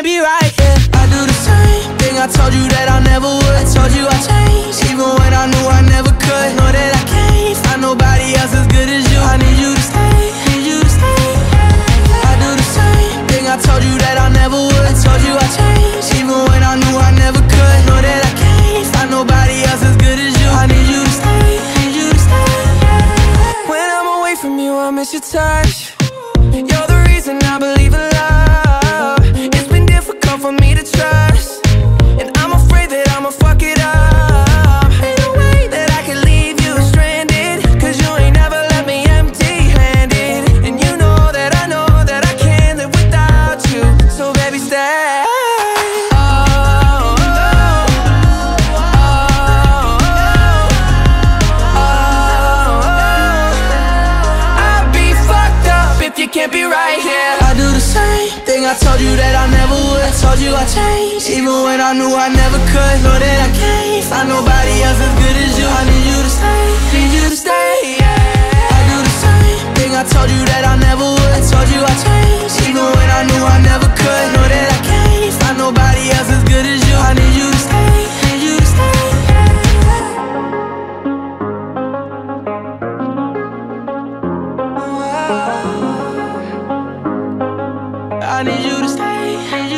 can't be right here. I do the same thing I told you that I never would. I told you I changed, even when I knew I never could. Know that I can't find nobody else as good as you. I need you to stay, need you to stay. I do the same thing I told you that I never would. I told you I changed, even when I knew I never could. Know that I can't find nobody else as good as you. I need you to stay, need you to stay. When I'm away from you, I miss your touch. You're the reason I believe in love. I told you that I never would. I told you I changed, even when I knew I never could. Know that I can't find nobody else need you to stay.